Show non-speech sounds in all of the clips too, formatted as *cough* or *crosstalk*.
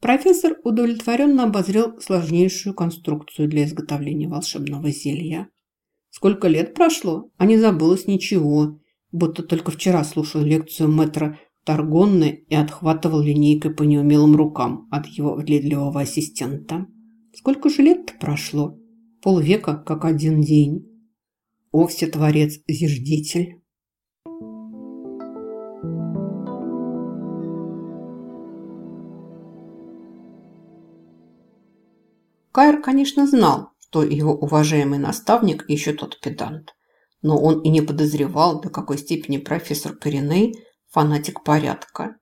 Профессор удовлетворенно обозрел сложнейшую конструкцию для изготовления волшебного зелья. Сколько лет прошло, а не забылось ничего, будто только вчера слушал лекцию мэтра Таргонны и отхватывал линейкой по неумелым рукам от его вледливого ассистента. Сколько же лет-то прошло? Полвека, как один день. О, всетворец-зиждитель! Кайр, конечно, знал, что его уважаемый наставник еще тот педант. Но он и не подозревал, до какой степени профессор Кореней – фанатик порядка.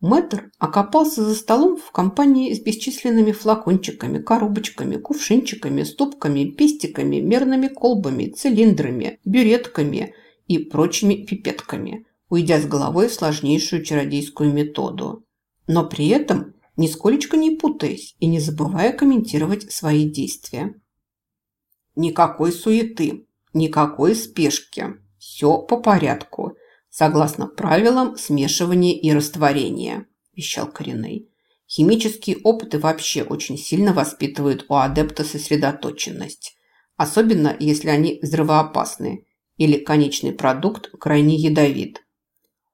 Мэтр окопался за столом в компании с бесчисленными флакончиками, коробочками, кувшинчиками, ступками, пестиками, мерными колбами, цилиндрами, бюретками и прочими пипетками, уйдя с головой в сложнейшую чародейскую методу. Но при этом нисколечко не путаясь и не забывая комментировать свои действия. Никакой суеты, никакой спешки. Все по порядку, согласно правилам смешивания и растворения, вещал Кореней. Химические опыты вообще очень сильно воспитывают у адепта сосредоточенность, особенно если они взрывоопасны или конечный продукт крайне ядовит.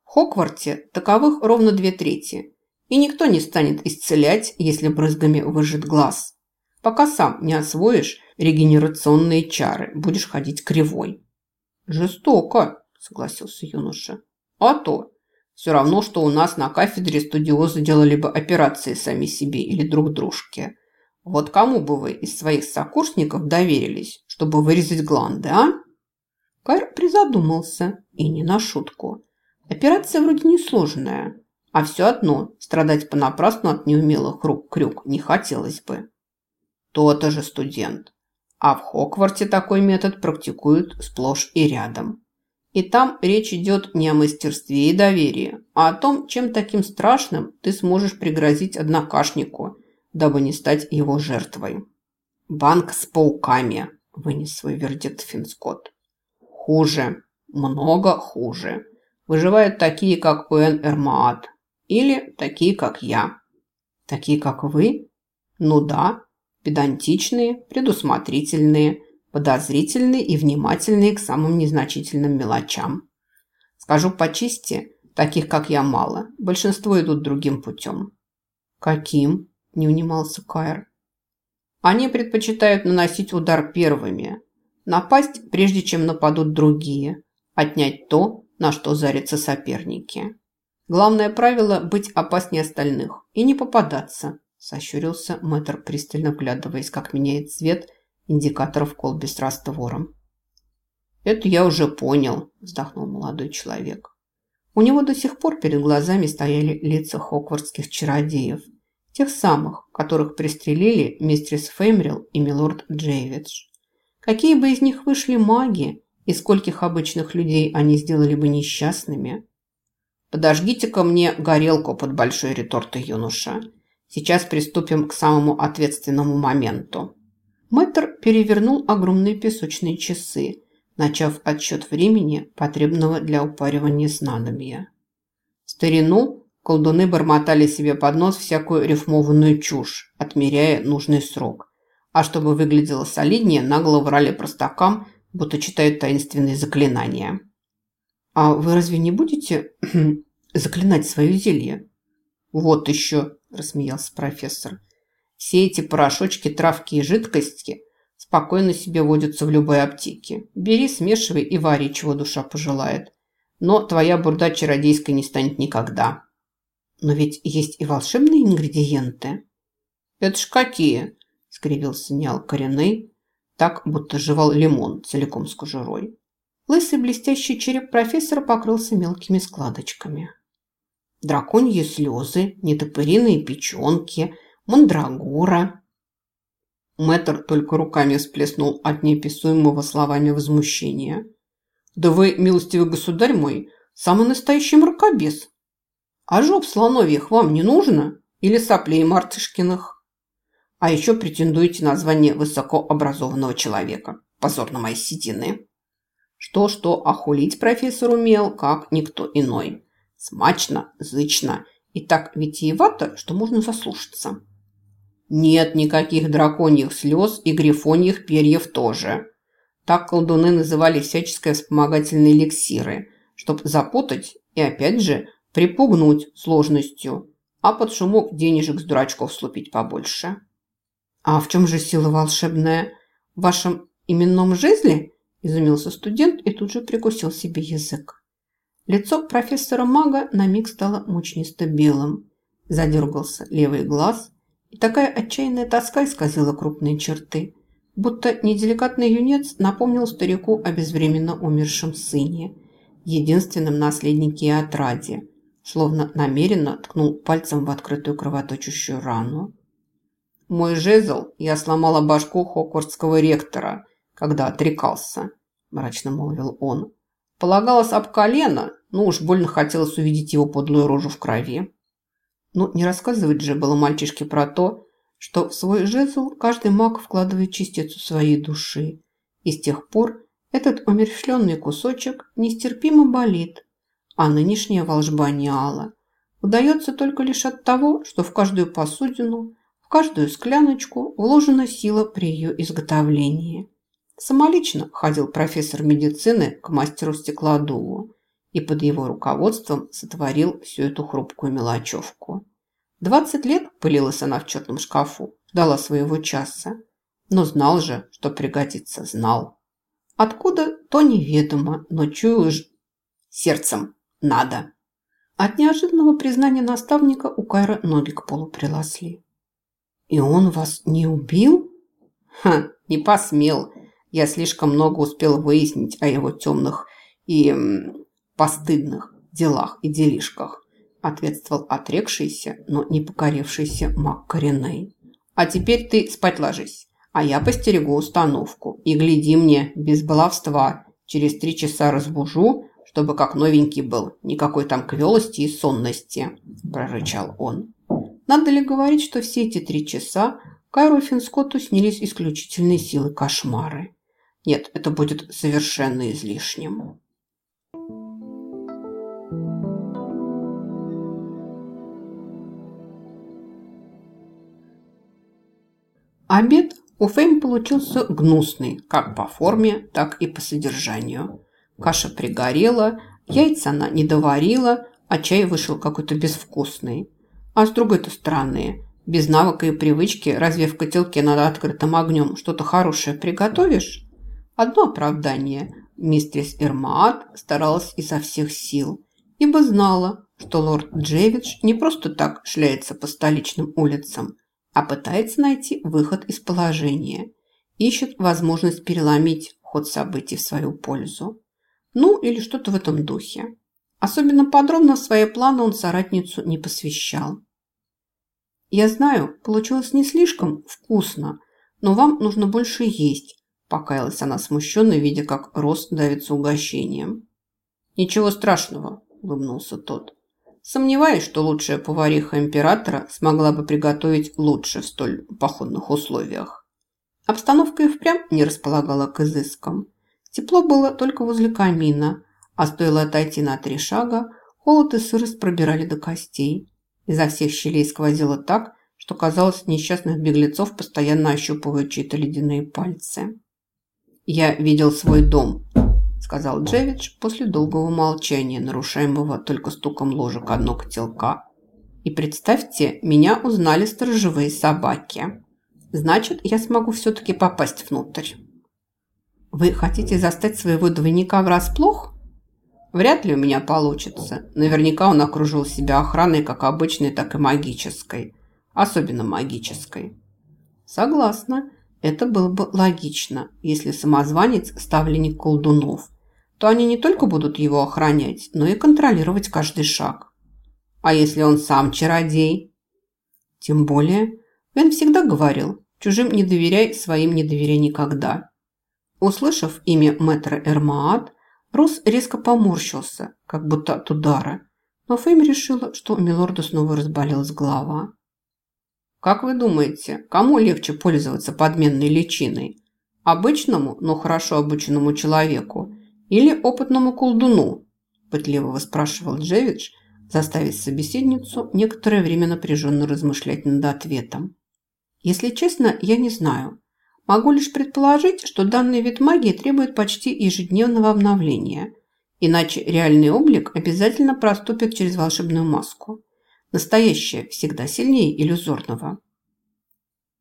В Хокварте таковых ровно две трети, и никто не станет исцелять, если брызгами выжжет глаз. Пока сам не освоишь регенерационные чары, будешь ходить кривой. Жестоко, согласился юноша. А то. Все равно, что у нас на кафедре студиозы делали бы операции сами себе или друг дружке. Вот кому бы вы из своих сокурсников доверились, чтобы вырезать гланды, а? Кайр призадумался, и не на шутку. Операция вроде несложная. А все одно страдать понапрасну от неумелых рук крюк не хотелось бы. То-то же студент. А в Хокварте такой метод практикуют сплошь и рядом. И там речь идет не о мастерстве и доверии, а о том, чем таким страшным ты сможешь пригрозить однокашнику, дабы не стать его жертвой. «Банк с пауками», – вынес свой вердикт Финскотт. «Хуже. Много хуже. Выживают такие, как Уэн Эрмаат, или такие, как я. Такие, как вы? Ну да, педантичные, предусмотрительные, подозрительные и внимательные к самым незначительным мелочам. Скажу по чести, таких, как я, мало. Большинство идут другим путем. Каким? Не унимался Кайр. Они предпочитают наносить удар первыми. Напасть, прежде чем нападут другие. Отнять то, на что зарятся соперники. Главное правило – быть опаснее остальных и не попадаться, сощурился мэтр, пристально вглядываясь, как меняет цвет индикатор в колбе с раствором. «Это я уже понял», – вздохнул молодой человек. У него до сих пор перед глазами стояли лица хоквардских чародеев, тех самых, которых пристрелили мистерс Феймрил и милорд Джейвидж. Какие бы из них вышли маги, и скольких обычных людей они сделали бы несчастными – «Подожгите-ка мне горелку под большой ретортой, юноша. Сейчас приступим к самому ответственному моменту». Мэтр перевернул огромные песочные часы, начав отсчет времени, потребного для упаривания снадобья. В старину колдуны бормотали себе под нос всякую рифмованную чушь, отмеряя нужный срок. А чтобы выглядело солиднее, нагло врали простакам, будто читают таинственные заклинания. «А вы разве не будете *clears throat* заклинать свое зелье?» «Вот еще», – рассмеялся профессор. «Все эти порошочки, травки и жидкости спокойно себе водятся в любой аптеке. Бери, смешивай и вари, чего душа пожелает. Но твоя бурда чародейской не станет никогда». «Но ведь есть и волшебные ингредиенты». «Это ж какие?» – скривился Ниал коренный, так, будто жевал лимон целиком с кожурой. Лысый блестящий череп профессора покрылся мелкими складочками. Драконьи слезы, нетопыриные печенки, мандрагора. Мэтр только руками всплеснул от неописуемого словами возмущения. «Да вы, милостивый государь мой, самый настоящий мракобес! А жоп слоновьих вам не нужно? Или соплей мартышкиных? А еще претендуете на звание высокообразованного человека. Позор на мои седины!» Что-что охулить профессор умел, как никто иной. Смачно, зычно И так витиевато, что можно заслушаться. Нет никаких драконьих слез и грифоньих перьев тоже. Так колдуны называли всяческие вспомогательные эликсиры, чтобы запутать и, опять же, припугнуть сложностью, а под шумок денежек с дурачков слупить побольше. А в чем же сила волшебная? В вашем именном жезле? Изумился студент и тут же прикусил себе язык. Лицо профессора мага на миг стало мучнисто-белым. Задергался левый глаз, и такая отчаянная тоска исказила крупные черты, будто неделикатный юнец напомнил старику о безвременно умершем сыне, единственном наследнике и отраде, словно намеренно ткнул пальцем в открытую кровоточащую рану. «Мой жезл я сломала башку хоквартского ректора, когда отрекался», – мрачно молвил он. «Полагалось об колено, но уж больно хотелось увидеть его подлую рожу в крови». Ну, не рассказывать же было мальчишке про то, что в свой жезл каждый маг вкладывает частицу своей души. И с тех пор этот умерщвленный кусочек нестерпимо болит, а нынешняя волжба Ниала удается только лишь от того, что в каждую посудину, в каждую скляночку вложена сила при ее изготовлении. Самолично ходил профессор медицины к мастеру стеклодуву и под его руководством сотворил всю эту хрупкую мелочевку. Двадцать лет пылилась она в черном шкафу, ждала своего часа. Но знал же, что пригодится, знал. Откуда, то неведомо, но чуешь сердцем надо. От неожиданного признания наставника у Кайра ноги к полу приласли. «И он вас не убил?» «Ха, не посмел. Я слишком много успел выяснить о его темных и постыдных делах и делишках ответствовал отрекшийся, но не покорившийся маг Кореней. «А теперь ты спать ложись, а я постерегу установку. И гляди мне, без баловства, через три часа разбужу, чтобы как новенький был, никакой там квелости и сонности», – прорычал он. Надо ли говорить, что все эти три часа Кайру Финскотту снились исключительные силы кошмары? Нет, это будет совершенно излишним. Обед у Фейм получился гнусный, как по форме, так и по содержанию. Каша пригорела, яйца она не доварила, а чай вышел какой-то безвкусный. А с другой-то стороны, без навыка и привычки, разве в котелке над открытым огнем что-то хорошее приготовишь? Одно оправдание. Мистрис Ирмаат старалась изо всех сил, ибо знала, что лорд Джевидж не просто так шляется по столичным улицам – а пытается найти выход из положения. Ищет возможность переломить ход событий в свою пользу. Ну, или что-то в этом духе. Особенно подробно в свои планы он соратницу не посвящал. «Я знаю, получилось не слишком вкусно, но вам нужно больше есть», покаялась она смущенно, видя, как Рос давится угощением. «Ничего страшного», – улыбнулся тот. Сомневаюсь, что лучшая повариха императора смогла бы приготовить лучше в столь походных условиях. Обстановка и впрямь не располагала к изыскам. Тепло было только возле камина, а стоило отойти на три шага, холод и сырость пробирали до костей. Изо всех щелей сквозило так, что казалось, несчастных беглецов постоянно ощупывают чьи-то ледяные пальцы. «Я видел свой дом», сказал Джевидж после долгого молчания, нарушаемого только стуком ложек одно котелка. И представьте, меня узнали сторожевые собаки. Значит, я смогу все-таки попасть внутрь. Вы хотите застать своего двойника врасплох? Вряд ли у меня получится. Наверняка он окружил себя охраной как обычной, так и магической. Особенно магической. Согласна. Это было бы логично, если самозванец – ставленник колдунов, то они не только будут его охранять, но и контролировать каждый шаг. А если он сам чародей? Тем более, Вен всегда говорил, чужим не доверяй, своим не доверяй никогда. Услышав имя мэтра Эрмаат, Рус резко поморщился, как будто от удара, но Фейм решила, что у милорда снова разболелась голова. Как вы думаете, кому легче пользоваться подменной личиной? Обычному, но хорошо обученному человеку или опытному колдуну? Пытливо спрашивал Джевидж, заставив собеседницу некоторое время напряженно размышлять над ответом. Если честно, я не знаю. Могу лишь предположить, что данный вид магии требует почти ежедневного обновления, иначе реальный облик обязательно проступит через волшебную маску. Настоящее всегда сильнее иллюзорного.